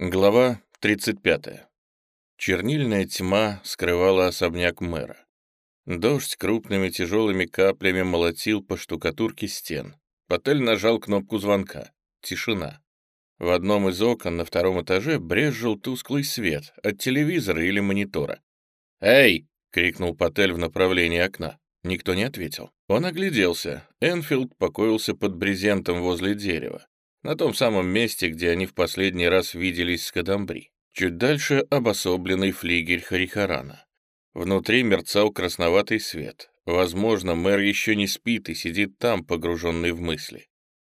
Глава 35. Чернильная тьма скрывала особняк мэра. Дождь крупными тяжелыми каплями молотил по штукатурке стен. Потель нажал кнопку звонка. Тишина. В одном из окон на втором этаже брезжил тусклый свет от телевизора или монитора. «Эй!» — крикнул Потель в направлении окна. Никто не ответил. Он огляделся. Энфилд покоился под брезентом возле дерева на том самом месте, где они в последний раз виделись с Кадамбри. Чуть дальше обособленный флигель Харихарана. Внутри мерцал красноватый свет. Возможно, мэр еще не спит и сидит там, погруженный в мысли.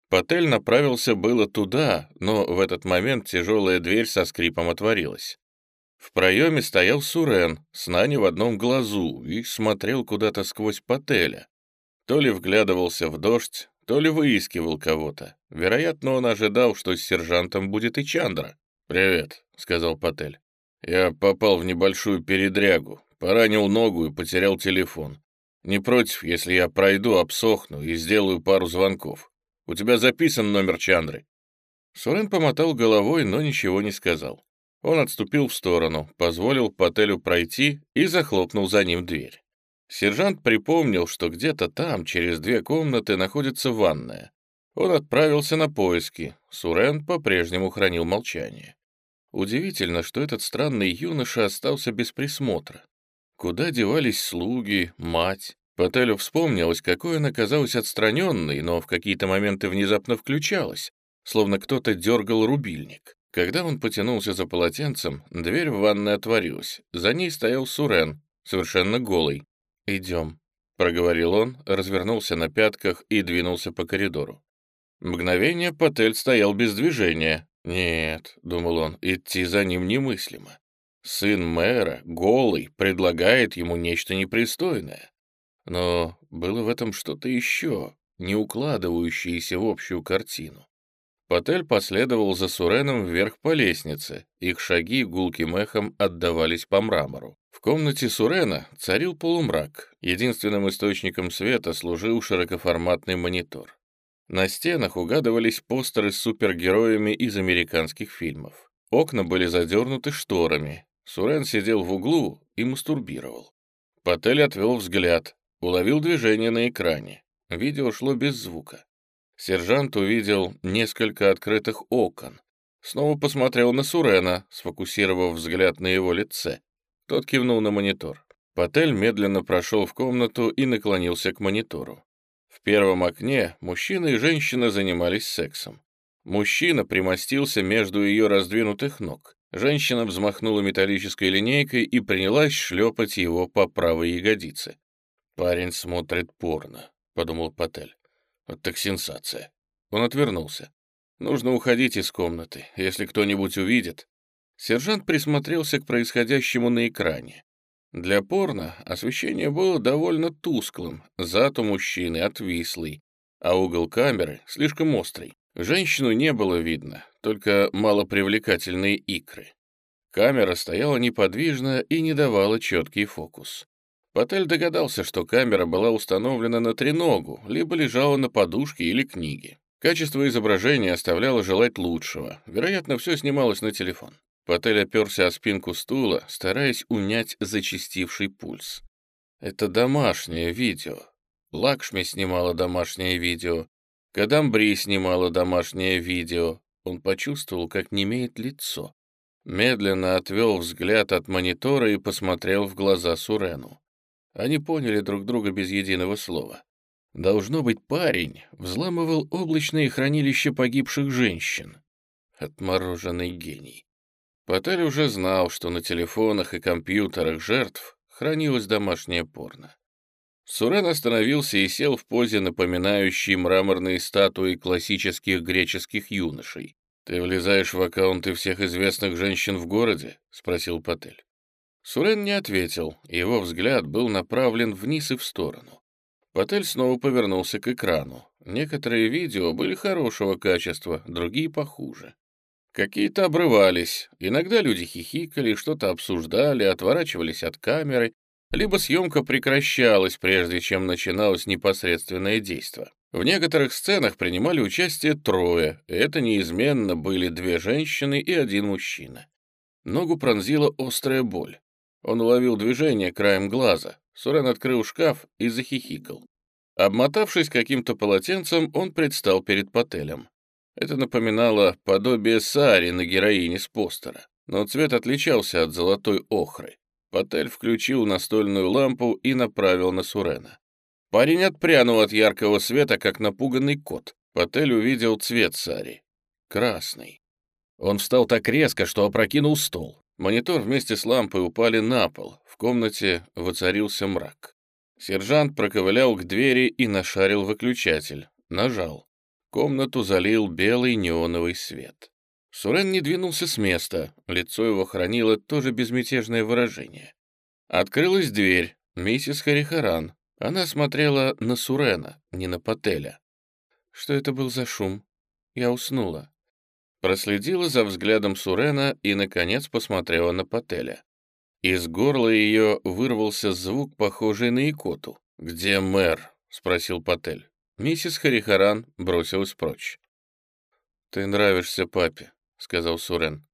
Потель направился было туда, но в этот момент тяжелая дверь со скрипом отворилась. В проеме стоял Сурен, с Нани в одном глазу, и смотрел куда-то сквозь Потеля. То ли вглядывался в дождь, то ли выискивал кого-то. Вероятно, он ожидал, что с сержантом будет и Чандра. «Привет», — сказал Патель. «Я попал в небольшую передрягу, поранил ногу и потерял телефон. Не против, если я пройду, обсохну и сделаю пару звонков. У тебя записан номер Чандры?» Сурен помотал головой, но ничего не сказал. Он отступил в сторону, позволил Пателю пройти и захлопнул за ним дверь. Сержант припомнил, что где-то там, через две комнаты, находится ванная. Он отправился на поиски. Сурен по-прежнему хранил молчание. Удивительно, что этот странный юноша остался без присмотра. Куда девались слуги, мать? Пателю вспомнилось, какой она казалась отстраненной, но в какие-то моменты внезапно включалась, словно кто-то дергал рубильник. Когда он потянулся за полотенцем, дверь в ванной отворилась. За ней стоял Сурен, совершенно голый. «Идем», — проговорил он, развернулся на пятках и двинулся по коридору. Мгновение Патель стоял без движения. «Нет», — думал он, — «идти за ним немыслимо. Сын мэра, голый, предлагает ему нечто непристойное. Но было в этом что-то еще, не укладывающееся в общую картину. Патель последовал за Суреном вверх по лестнице, их шаги гулким эхом отдавались по мрамору. В комнате Сурена царил полумрак. Единственным источником света служил широкоформатный монитор. На стенах угадывались постеры с супергероями из американских фильмов. Окна были задернуты шторами. Сурен сидел в углу и мастурбировал. Патель отвел взгляд, уловил движение на экране. Видео шло без звука. Сержант увидел несколько открытых окон. Снова посмотрел на Сурена, сфокусировав взгляд на его лице. Тот кивнул на монитор. Патель медленно прошел в комнату и наклонился к монитору. В первом окне мужчина и женщина занимались сексом. Мужчина примостился между ее раздвинутых ног. Женщина взмахнула металлической линейкой и принялась шлепать его по правой ягодице. «Парень смотрит порно», — подумал Патель. «Вот так сенсация». Он отвернулся. «Нужно уходить из комнаты. Если кто-нибудь увидит, Сержант присмотрелся к происходящему на экране. Для порно освещение было довольно тусклым, зад у мужчины отвислый, а угол камеры слишком острый. Женщину не было видно, только малопривлекательные икры. Камера стояла неподвижно и не давала четкий фокус. Патель догадался, что камера была установлена на треногу, либо лежала на подушке или книге. Качество изображения оставляло желать лучшего. Вероятно, все снималось на телефон. Патель оперся о спинку стула, стараясь унять зачастивший пульс. Это домашнее видео. Лакшми снимала домашнее видео. Кадамбри снимала домашнее видео. Он почувствовал, как немеет лицо. Медленно отвел взгляд от монитора и посмотрел в глаза Сурену. Они поняли друг друга без единого слова. Должно быть, парень взламывал облачные хранилища погибших женщин. Отмороженный гений. Патель уже знал, что на телефонах и компьютерах жертв хранилось домашнее порно. Сурен остановился и сел в позе, напоминающей мраморные статуи классических греческих юношей. «Ты влезаешь в аккаунты всех известных женщин в городе?» — спросил Патель. Сурен не ответил, его взгляд был направлен вниз и в сторону. Патель снова повернулся к экрану. Некоторые видео были хорошего качества, другие похуже. Какие-то обрывались, иногда люди хихикали, что-то обсуждали, отворачивались от камеры, либо съемка прекращалась, прежде чем начиналось непосредственное действие. В некоторых сценах принимали участие трое, это неизменно были две женщины и один мужчина. Ногу пронзила острая боль. Он уловил движение краем глаза. Сурен открыл шкаф и захихикал. Обмотавшись каким-то полотенцем, он предстал перед Пателем. Это напоминало подобие Сари на героине с постера, но цвет отличался от золотой охры. Патель включил настольную лампу и направил на Сурена. Парень отпрянул от яркого света, как напуганный кот. Патель увидел цвет Сари. Красный. Он встал так резко, что опрокинул стол. Монитор вместе с лампой упали на пол. В комнате воцарился мрак. Сержант проковылял к двери и нашарил выключатель. Нажал. Комнату залил белый неоновый свет. Сурен не двинулся с места, лицо его хранило тоже безмятежное выражение. Открылась дверь, миссис Харихаран. Она смотрела на Сурена, не на Пателя. Что это был за шум? Я уснула. Проследила за взглядом Сурена и, наконец, посмотрела на Пателя. Из горла ее вырвался звук, похожий на икоту. «Где мэр?» — спросил Патель. Миссис Харихаран бросилась прочь. «Ты нравишься папе», — сказал Сурен.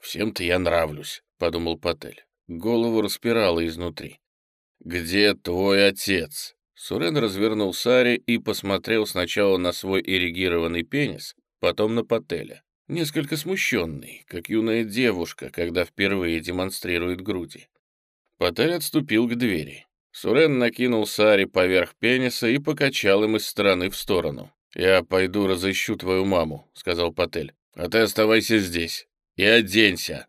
«Всем-то я нравлюсь», — подумал Патель. Голову распирало изнутри. «Где твой отец?» Сурен развернул Сари и посмотрел сначала на свой эрегированный пенис, потом на Пателя несколько смущенный, как юная девушка, когда впервые демонстрирует груди. Патель отступил к двери. Сурен накинул Сари поверх пениса и покачал им из стороны в сторону. «Я пойду разыщу твою маму», — сказал Патель. «А ты оставайся здесь и оденься».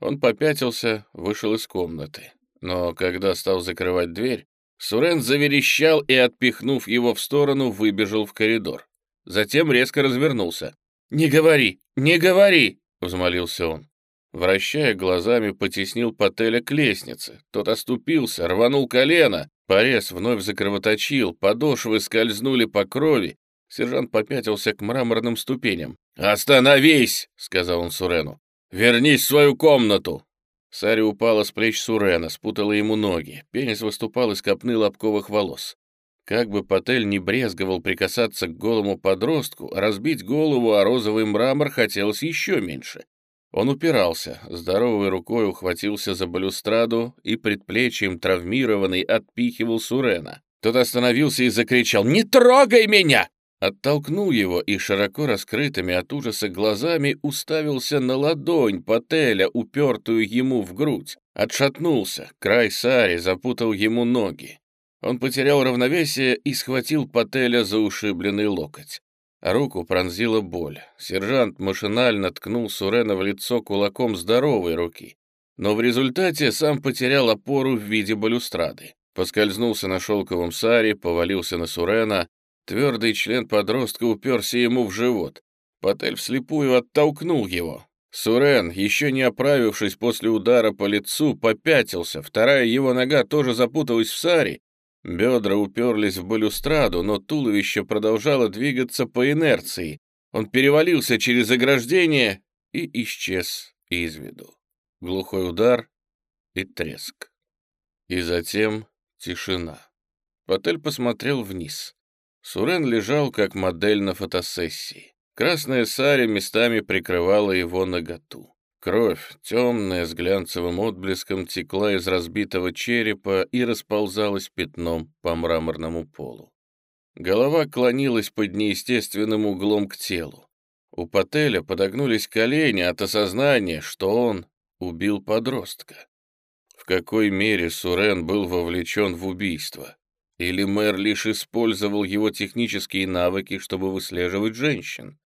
Он попятился, вышел из комнаты. Но когда стал закрывать дверь, Сурен заверещал и, отпихнув его в сторону, выбежал в коридор. Затем резко развернулся. «Не говори, не говори!» — взмолился он. Вращая глазами, потеснил Пателя к лестнице. Тот оступился, рванул колено. Порез вновь закровоточил, подошвы скользнули по крови. Сержант попятился к мраморным ступеням. «Остановись!» — сказал он Сурену. «Вернись в свою комнату!» Сари упала с плеч Сурена, спутала ему ноги. Пенис выступал из копны лобковых волос. Как бы Патель не брезговал прикасаться к голому подростку, разбить голову о розовый мрамор хотелось еще меньше. Он упирался, здоровой рукой ухватился за балюстраду и предплечьем травмированный отпихивал Сурена. Тот остановился и закричал «Не трогай меня!» Оттолкнул его и широко раскрытыми от ужаса глазами уставился на ладонь Пателя, упертую ему в грудь. Отшатнулся, край сари запутал ему ноги. Он потерял равновесие и схватил Пателя за ушибленный локоть. Руку пронзила боль. Сержант машинально ткнул Сурена в лицо кулаком здоровой руки, но в результате сам потерял опору в виде балюстрады. Поскользнулся на шелковом саре, повалился на Сурена. Твердый член подростка уперся ему в живот. Патель вслепую оттолкнул его. Сурен, еще не оправившись после удара по лицу, попятился, вторая его нога тоже запуталась в саре, Бедра уперлись в балюстраду, но туловище продолжало двигаться по инерции. Он перевалился через ограждение и исчез из виду. Глухой удар и треск. И затем тишина. Патель посмотрел вниз. Сурен лежал как модель на фотосессии. Красная сари местами прикрывала его наготу. Кровь, темная, с глянцевым отблеском, текла из разбитого черепа и расползалась пятном по мраморному полу. Голова клонилась под неестественным углом к телу. У Пателя подогнулись колени от осознания, что он убил подростка. В какой мере Сурен был вовлечен в убийство? Или мэр лишь использовал его технические навыки, чтобы выслеживать женщин?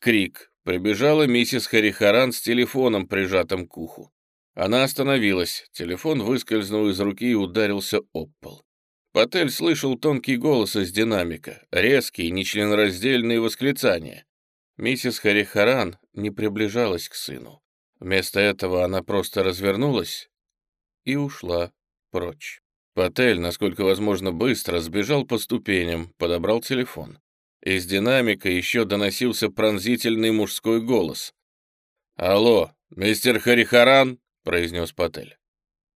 Крик, Прибежала миссис Харихаран с телефоном, прижатым к уху. Она остановилась, телефон выскользнул из руки и ударился об пол. Патель слышал тонкий голос из динамика, резкие, нечленораздельные восклицания. Миссис Харихаран не приближалась к сыну. Вместо этого она просто развернулась и ушла прочь. Патель, насколько возможно быстро, сбежал по ступеням, подобрал телефон. Из динамика еще доносился пронзительный мужской голос. «Алло, мистер Харихаран?» — произнес Патель.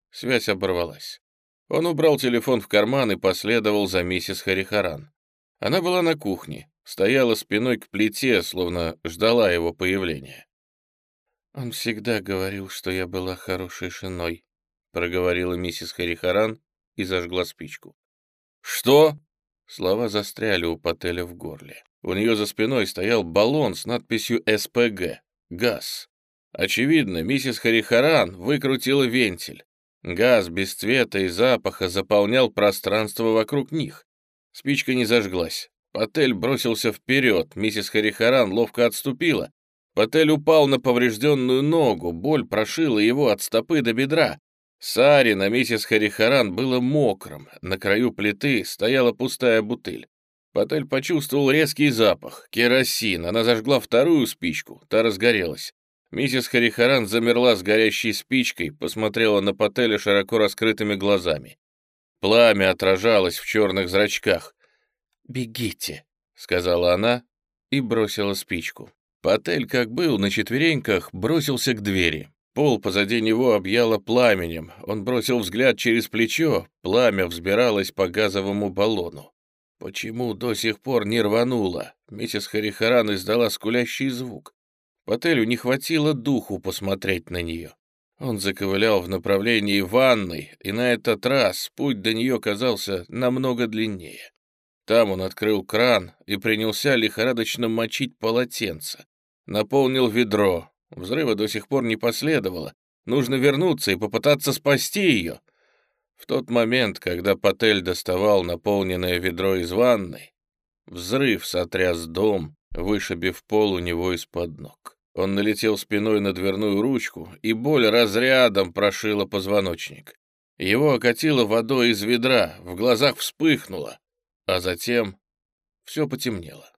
Связь оборвалась. Он убрал телефон в карман и последовал за миссис Харихаран. Она была на кухне, стояла спиной к плите, словно ждала его появления. «Он всегда говорил, что я была хорошей женой», — проговорила миссис Харихаран и зажгла спичку. «Что?» Слова застряли у Пателя в горле. У нее за спиной стоял баллон с надписью «СПГ» — «Газ». Очевидно, миссис Харихаран выкрутила вентиль. Газ без цвета и запаха заполнял пространство вокруг них. Спичка не зажглась. Патель бросился вперед, миссис Харихаран ловко отступила. Патель упал на поврежденную ногу, боль прошила его от стопы до бедра. Сари на миссис Харихаран было мокрым, на краю плиты стояла пустая бутыль. Патель почувствовал резкий запах, керосин, она зажгла вторую спичку, та разгорелась. Миссис Харихаран замерла с горящей спичкой, посмотрела на Пателя широко раскрытыми глазами. Пламя отражалось в черных зрачках. «Бегите», — сказала она и бросила спичку. Патель, как был, на четвереньках бросился к двери. Пол позади него объяло пламенем. Он бросил взгляд через плечо, пламя взбиралось по газовому баллону. Почему до сих пор не рвануло? Миссис Харихаран издала скулящий звук. Пателю не хватило духу посмотреть на нее. Он заковылял в направлении ванной, и на этот раз путь до нее казался намного длиннее. Там он открыл кран и принялся лихорадочно мочить полотенце. Наполнил ведро. Взрыва до сих пор не последовало. Нужно вернуться и попытаться спасти ее. В тот момент, когда Патель доставал наполненное ведро из ванной, взрыв сотряс дом, вышибив пол у него из-под ног. Он налетел спиной на дверную ручку, и боль разрядом прошила позвоночник. Его окатило водой из ведра, в глазах вспыхнуло, а затем все потемнело.